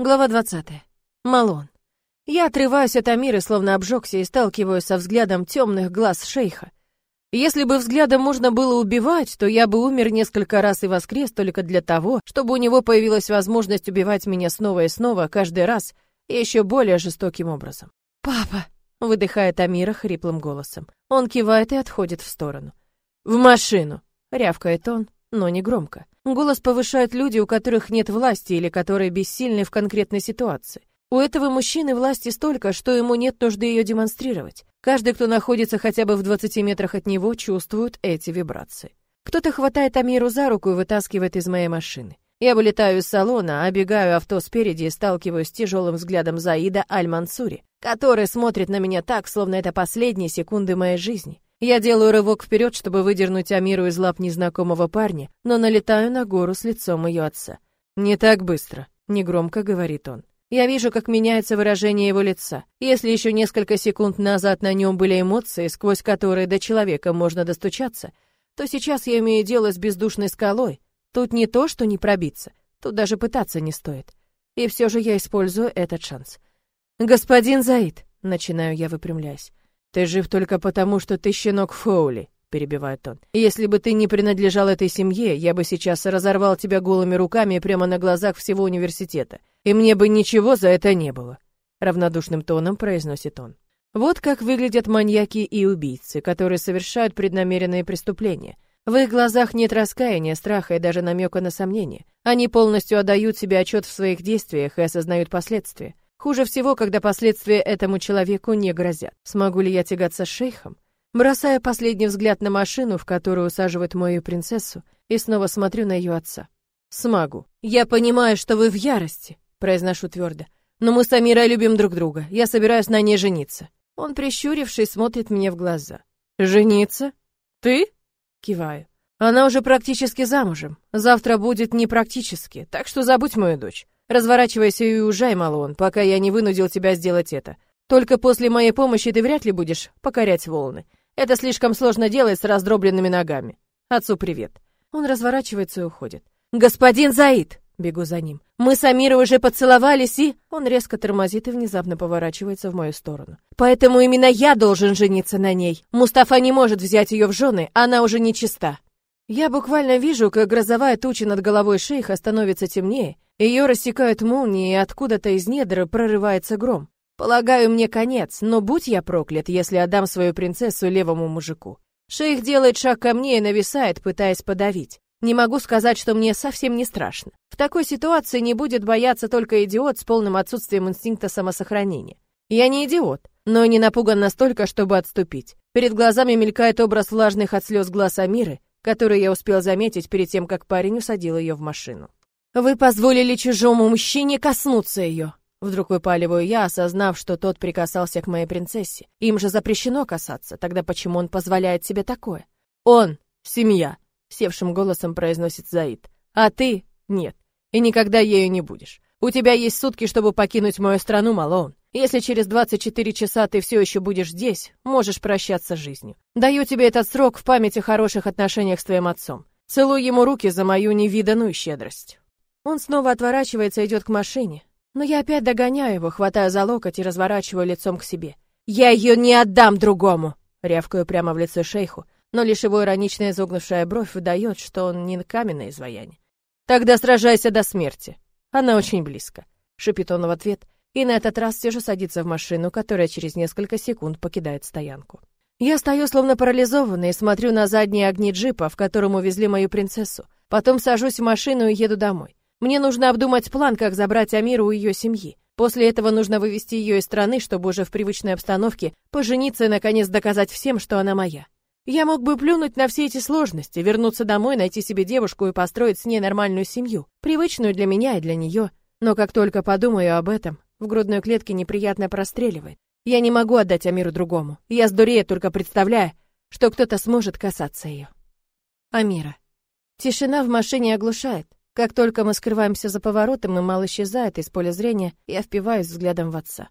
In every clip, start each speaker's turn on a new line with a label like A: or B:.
A: Глава 20. Малон. Я отрываюсь от Амиры, словно обжегся, и сталкиваюсь со взглядом темных глаз шейха. Если бы взглядом можно было убивать, то я бы умер несколько раз и воскрес только для того, чтобы у него появилась возможность убивать меня снова и снова, каждый раз, еще более жестоким образом. «Папа!» — выдыхает Амира хриплым голосом. Он кивает и отходит в сторону. «В машину!» — рявкает он, но не громко. Голос повышают люди, у которых нет власти или которые бессильны в конкретной ситуации. У этого мужчины власти столько, что ему нет нужды ее демонстрировать. Каждый, кто находится хотя бы в 20 метрах от него, чувствует эти вибрации. Кто-то хватает Амиру за руку и вытаскивает из моей машины. Я вылетаю из салона, обегаю авто спереди и сталкиваюсь с тяжелым взглядом Заида Аль-Мансури, который смотрит на меня так, словно это последние секунды моей жизни. Я делаю рывок вперед, чтобы выдернуть Амиру из лап незнакомого парня, но налетаю на гору с лицом ее отца. «Не так быстро», — негромко говорит он. Я вижу, как меняется выражение его лица. Если еще несколько секунд назад на нем были эмоции, сквозь которые до человека можно достучаться, то сейчас я имею дело с бездушной скалой. Тут не то, что не пробиться, тут даже пытаться не стоит. И все же я использую этот шанс. «Господин Заид», — начинаю я, выпрямляясь, «Ты жив только потому, что ты щенок Фоули», — перебивает он. «Если бы ты не принадлежал этой семье, я бы сейчас разорвал тебя голыми руками прямо на глазах всего университета, и мне бы ничего за это не было», — равнодушным тоном произносит он. Вот как выглядят маньяки и убийцы, которые совершают преднамеренные преступления. В их глазах нет раскаяния, страха и даже намека на сомнение. Они полностью отдают себе отчет в своих действиях и осознают последствия. Хуже всего, когда последствия этому человеку не грозят. Смогу ли я тягаться с шейхом? Бросая последний взгляд на машину, в которую усаживают мою принцессу, и снова смотрю на ее отца. Смогу. Я понимаю, что вы в ярости, произношу твердо. Но мы с Амирой любим друг друга. Я собираюсь на ней жениться. Он, прищурившись, смотрит мне в глаза. Жениться? Ты? Киваю. Она уже практически замужем. Завтра будет не практически, так что забудь мою дочь. Разворачивайся и уезжай, Малон, пока я не вынудил тебя сделать это. Только после моей помощи ты вряд ли будешь покорять волны. Это слишком сложно делать с раздробленными ногами. Отцу привет. Он разворачивается и уходит. Господин Заид, бегу за ним. Мы с Амирой уже поцеловались и он резко тормозит и внезапно поворачивается в мою сторону. Поэтому именно я должен жениться на ней. Мустафа не может взять ее в жены, она уже не чиста. Я буквально вижу, как грозовая туча над головой шейха становится темнее, ее рассекают молнии, и откуда-то из недр прорывается гром. Полагаю, мне конец, но будь я проклят, если отдам свою принцессу левому мужику. Шейх делает шаг ко мне и нависает, пытаясь подавить. Не могу сказать, что мне совсем не страшно. В такой ситуации не будет бояться только идиот с полным отсутствием инстинкта самосохранения. Я не идиот, но не напуган настолько, чтобы отступить. Перед глазами мелькает образ влажных от слез глаз Амиры, который я успел заметить перед тем, как парень усадил ее в машину. «Вы позволили чужому мужчине коснуться ее!» Вдруг выпаливаю я, осознав, что тот прикасался к моей принцессе. Им же запрещено касаться, тогда почему он позволяет себе такое? «Он — семья!» — севшим голосом произносит Заид. «А ты — нет, и никогда ею не будешь. У тебя есть сутки, чтобы покинуть мою страну, Малон. Если через 24 часа ты все еще будешь здесь, можешь прощаться с жизнью. Даю тебе этот срок в память о хороших отношениях с твоим отцом. Целуй ему руки за мою невиданную щедрость. Он снова отворачивается и идет к машине. Но я опять догоняю его, хватаю за локоть и разворачиваю лицом к себе. «Я ее не отдам другому!» Рявкаю прямо в лицо шейху, но лишь его ироничная изогнувшая бровь выдает, что он не каменное изваяние. «Тогда сражайся до смерти. Она очень близко», — шипит он в ответ, и на этот раз все же садится в машину, которая через несколько секунд покидает стоянку. Я стою словно парализованный и смотрю на задние огни джипа, в котором увезли мою принцессу. Потом сажусь в машину и еду домой. Мне нужно обдумать план, как забрать Амиру у ее семьи. После этого нужно вывести ее из страны, чтобы уже в привычной обстановке пожениться и, наконец, доказать всем, что она моя. Я мог бы плюнуть на все эти сложности, вернуться домой, найти себе девушку и построить с ней нормальную семью, привычную для меня и для нее. Но как только подумаю об этом, в грудной клетке неприятно простреливает. Я не могу отдать Амиру другому. Я сдурею, только представляя, что кто-то сможет касаться ее. Амира. Тишина в машине оглушает. Как только мы скрываемся за поворотом, и мал исчезает из поля зрения, я впиваюсь взглядом в отца.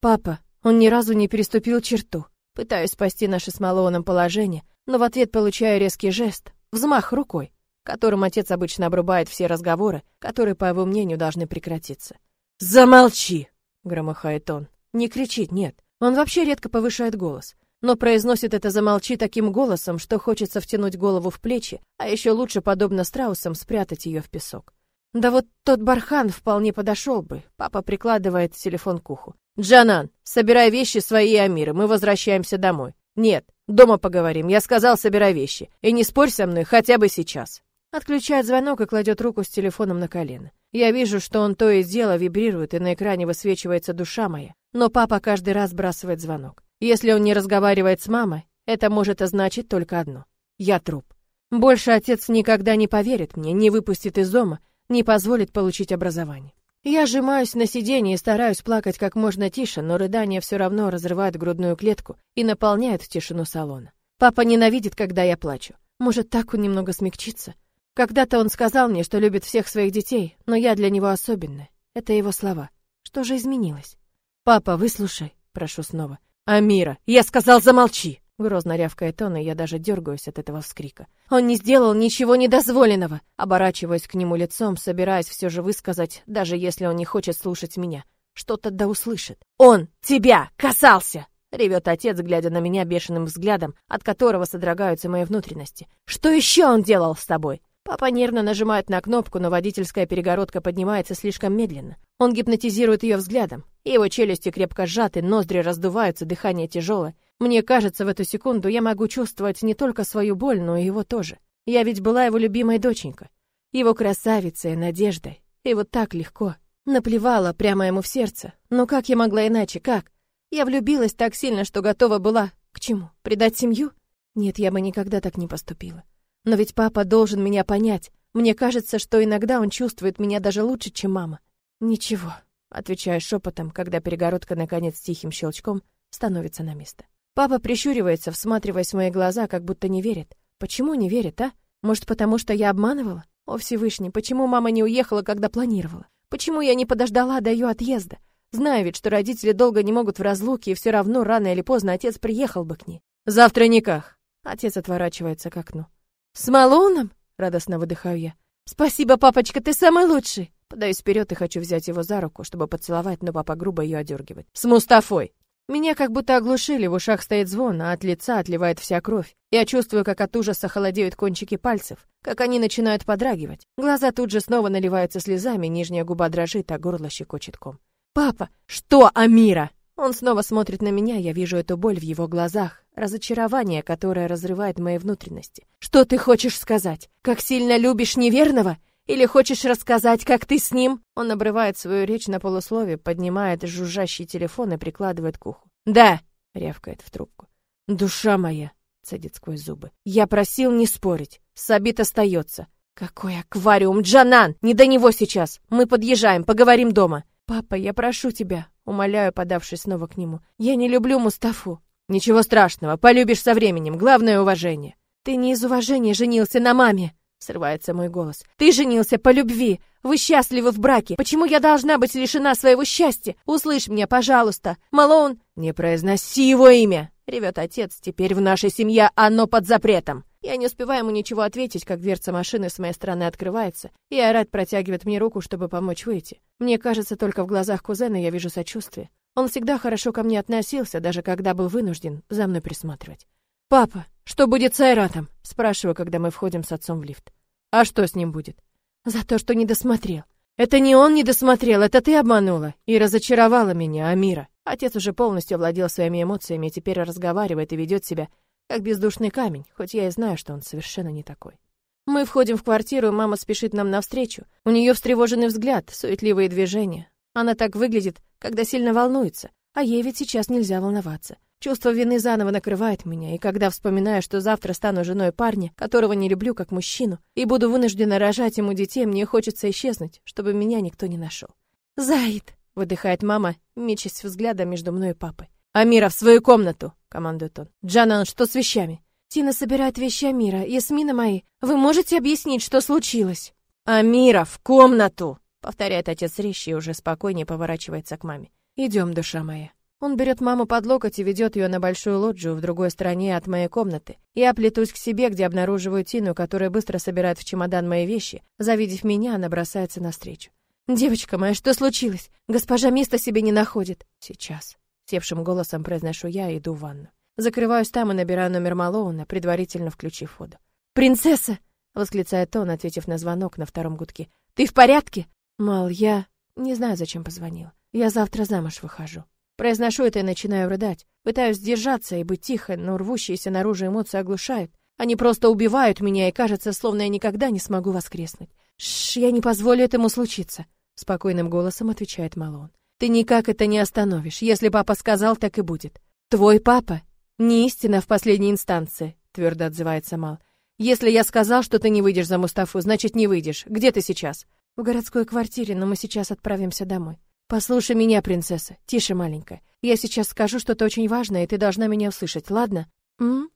A: Папа, он ни разу не переступил черту. Пытаюсь спасти наше с Малоуном положение, но в ответ получаю резкий жест, взмах рукой, которым отец обычно обрубает все разговоры, которые, по его мнению, должны прекратиться. Замолчи, громыхает он. Не кричит, нет. Он вообще редко повышает голос, но произносит это замолчи таким голосом, что хочется втянуть голову в плечи, а еще лучше, подобно страусам, спрятать ее в песок. Да вот тот бархан вполне подошел бы. Папа прикладывает телефон к уху. Джанан, собирай вещи свои и Амиры, мы возвращаемся домой. Нет, дома поговорим. Я сказал, собирай вещи. И не спорь со мной хотя бы сейчас. Отключает звонок и кладет руку с телефоном на колено. Я вижу, что он то и дело вибрирует, и на экране высвечивается душа моя. Но папа каждый раз сбрасывает звонок. Если он не разговаривает с мамой, это может означать только одно. Я труп. Больше отец никогда не поверит мне, не выпустит из дома, не позволит получить образование. Я сжимаюсь на сиденье и стараюсь плакать как можно тише, но рыдания все равно разрывают грудную клетку и наполняют тишину салона. Папа ненавидит, когда я плачу. Может, так он немного смягчится? Когда-то он сказал мне, что любит всех своих детей, но я для него особенная. Это его слова. Что же изменилось? Папа, выслушай, прошу снова. Амира, я сказал, замолчи. Грозно рявкает он, и я даже дергаюсь от этого вскрика. Он не сделал ничего недозволенного. Оборачиваясь к нему лицом, собираясь все же высказать, даже если он не хочет слушать меня. Что-то да услышит. Он тебя касался! Ревет отец, глядя на меня бешеным взглядом, от которого содрогаются мои внутренности. Что еще он делал с тобой? Папа нервно нажимает на кнопку, но водительская перегородка поднимается слишком медленно. Он гипнотизирует ее взглядом. Его челюсти крепко сжаты, ноздри раздуваются, дыхание тяжелое. Мне кажется, в эту секунду я могу чувствовать не только свою боль, но и его тоже. Я ведь была его любимой доченька, его красавицей, надеждой. И вот так легко. Наплевала прямо ему в сердце. Но как я могла иначе, как? Я влюбилась так сильно, что готова была... К чему? Предать семью? Нет, я бы никогда так не поступила. Но ведь папа должен меня понять. Мне кажется, что иногда он чувствует меня даже лучше, чем мама. Ничего, отвечаю шепотом, когда перегородка наконец тихим щелчком становится на место. Папа прищуривается, всматриваясь в мои глаза, как будто не верит. Почему не верит, а? Может, потому что я обманывала? О, Всевышний, почему мама не уехала, когда планировала? Почему я не подождала до ее отъезда? Знаю ведь, что родители долго не могут в разлуке, и все равно рано или поздно отец приехал бы к ней. Завтра никак. Отец отворачивается к окну. «С Малоном?» — радостно выдыхаю я. «Спасибо, папочка, ты самый лучший!» Подаюсь вперед и хочу взять его за руку, чтобы поцеловать, но папа грубо ее одергивает. «С Мустафой!» Меня как будто оглушили, в ушах стоит звон, а от лица отливает вся кровь. Я чувствую, как от ужаса холодеют кончики пальцев, как они начинают подрагивать. Глаза тут же снова наливаются слезами, нижняя губа дрожит, а горло щекочет ком. «Папа! Что, Амира?» Он снова смотрит на меня, я вижу эту боль в его глазах, разочарование, которое разрывает мои внутренности. Что ты хочешь сказать? Как сильно любишь неверного? Или хочешь рассказать, как ты с ним? Он обрывает свою речь на полуслове, поднимает жужжащий телефон и прикладывает к уху. Да, рявкает в трубку. Душа моя, цедит сквозь зубы. Я просил не спорить. Сабит остается. Какой аквариум, Джанан! Не до него сейчас. Мы подъезжаем, поговорим дома. Папа, я прошу тебя, Умоляю, подавшись снова к нему. Я не люблю Мустафу. Ничего страшного, полюбишь со временем. Главное уважение. Ты не из уважения женился на маме. Срывается мой голос. Ты женился по любви. Вы счастливы в браке. Почему я должна быть лишена своего счастья? Услышь меня, пожалуйста. Малон, не произноси его имя. Ревет отец. Теперь в нашей семье оно под запретом. Я не успеваю ему ничего ответить, как дверца машины с моей стороны открывается, и Айрат протягивает мне руку, чтобы помочь выйти. Мне кажется, только в глазах кузена я вижу сочувствие. Он всегда хорошо ко мне относился, даже когда был вынужден за мной присматривать. «Папа, что будет с Айратом?» — спрашиваю, когда мы входим с отцом в лифт. «А что с ним будет?» «За то, что не досмотрел. Это не он не досмотрел, это ты обманула и разочаровала меня, Амира». Отец уже полностью владел своими эмоциями и теперь разговаривает и ведет себя как бездушный камень, хоть я и знаю, что он совершенно не такой. Мы входим в квартиру, мама спешит нам навстречу. У нее встревоженный взгляд, суетливые движения. Она так выглядит, когда сильно волнуется, а ей ведь сейчас нельзя волноваться. Чувство вины заново накрывает меня, и когда вспоминаю, что завтра стану женой парня, которого не люблю как мужчину, и буду вынуждена рожать ему детей, мне хочется исчезнуть, чтобы меня никто не нашел. «Заид!» — выдыхает мама, мечась взглядом между мной и папой. «Амира, в свою комнату!» — командует он. «Джанан, что с вещами?» «Тина собирает вещи Амира. Ясмина мои, вы можете объяснить, что случилось?» «Амира, в комнату!» — повторяет отец резче и уже спокойнее поворачивается к маме. «Идем, душа моя». Он берет маму под локоть и ведет ее на большую лоджию в другой стороне от моей комнаты. Я плетусь к себе, где обнаруживаю Тину, которая быстро собирает в чемодан мои вещи. Завидев меня, она бросается навстречу. Девочка моя, что случилось? Госпожа места себе не находит. Сейчас. Севшим голосом произношу я и иду в ванну. Закрываюсь там и набираю номер Малоуна, предварительно включив воду. «Принцесса!» — восклицает он, ответив на звонок на втором гудке. «Ты в порядке?» «Мал, я...» Не знаю, зачем позвонил. Я завтра замуж выхожу. Произношу это и начинаю рыдать. Пытаюсь сдержаться и быть тихо, но рвущиеся наружу эмоции оглушают. Они просто убивают меня, и кажется, словно я никогда не смогу воскреснуть. «Шш, я не позволю этому случиться», — спокойным голосом отвечает Малон. «Ты никак это не остановишь. Если папа сказал, так и будет. Твой папа не истина в последней инстанции», — твердо отзывается Мал. «Если я сказал, что ты не выйдешь за Мустафу, значит, не выйдешь. Где ты сейчас?» «В городской квартире, но мы сейчас отправимся домой». «Послушай меня, принцесса. Тише, маленькая. Я сейчас скажу что-то очень важное, и ты должна меня услышать, ладно?» «М?»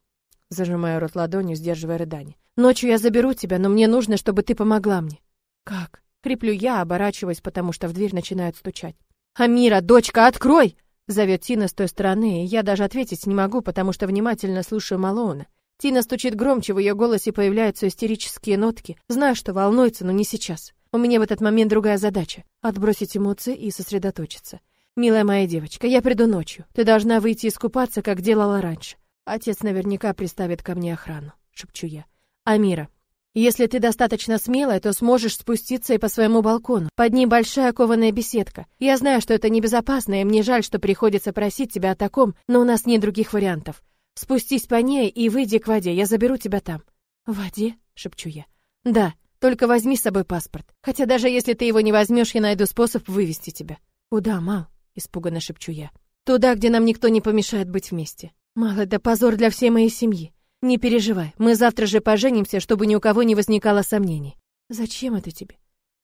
A: Зажимаю рот ладонью, сдерживая рыдание. «Ночью я заберу тебя, но мне нужно, чтобы ты помогла мне». «Как?» Креплю я, оборачиваясь, потому что в дверь начинают стучать. «Амира, дочка, открой!» Зовет Тина с той стороны, и я даже ответить не могу, потому что внимательно слушаю Малоуна. Тина стучит громче, в ее голосе появляются истерические нотки. Знаю, что волнуется, но не сейчас. У меня в этот момент другая задача — отбросить эмоции и сосредоточиться. «Милая моя девочка, я приду ночью. Ты должна выйти искупаться, как делала раньше. Отец наверняка приставит ко мне охрану», — шепчу я. «Амира, если ты достаточно смелая, то сможешь спуститься и по своему балкону. Под ним большая кованая беседка. Я знаю, что это небезопасно, и мне жаль, что приходится просить тебя о таком, но у нас нет других вариантов. Спустись по ней и выйди к воде, я заберу тебя там». «В воде?» — шепчу я. «Да, только возьми с собой паспорт. Хотя даже если ты его не возьмешь, я найду способ вывести тебя». «Куда, мал?» — испуганно шепчу я. «Туда, где нам никто не помешает быть вместе». «Мал, это позор для всей моей семьи. Не переживай, мы завтра же поженимся, чтобы ни у кого не возникало сомнений». «Зачем это тебе?»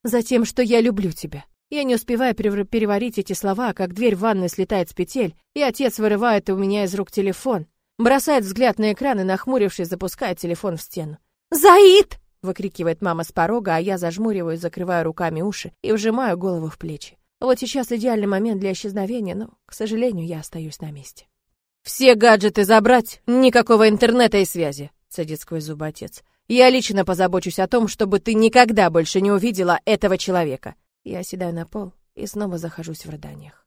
A: «Затем, что я люблю тебя». Я не успеваю переварить эти слова, как дверь в ванной слетает с петель, и отец вырывает у меня из рук телефон. Бросает взгляд на экран и, нахмурившись, запускает телефон в стену. «Заид!» — выкрикивает мама с порога, а я зажмуриваюсь, закрываю руками уши и вжимаю голову в плечи. Вот сейчас идеальный момент для исчезновения, но, к сожалению, я остаюсь на месте. «Все гаджеты забрать, никакого интернета и связи», — цедит сквозь зубы отец. «Я лично позабочусь о том, чтобы ты никогда больше не увидела этого человека». Я оседаю на пол и снова захожусь в рыданиях.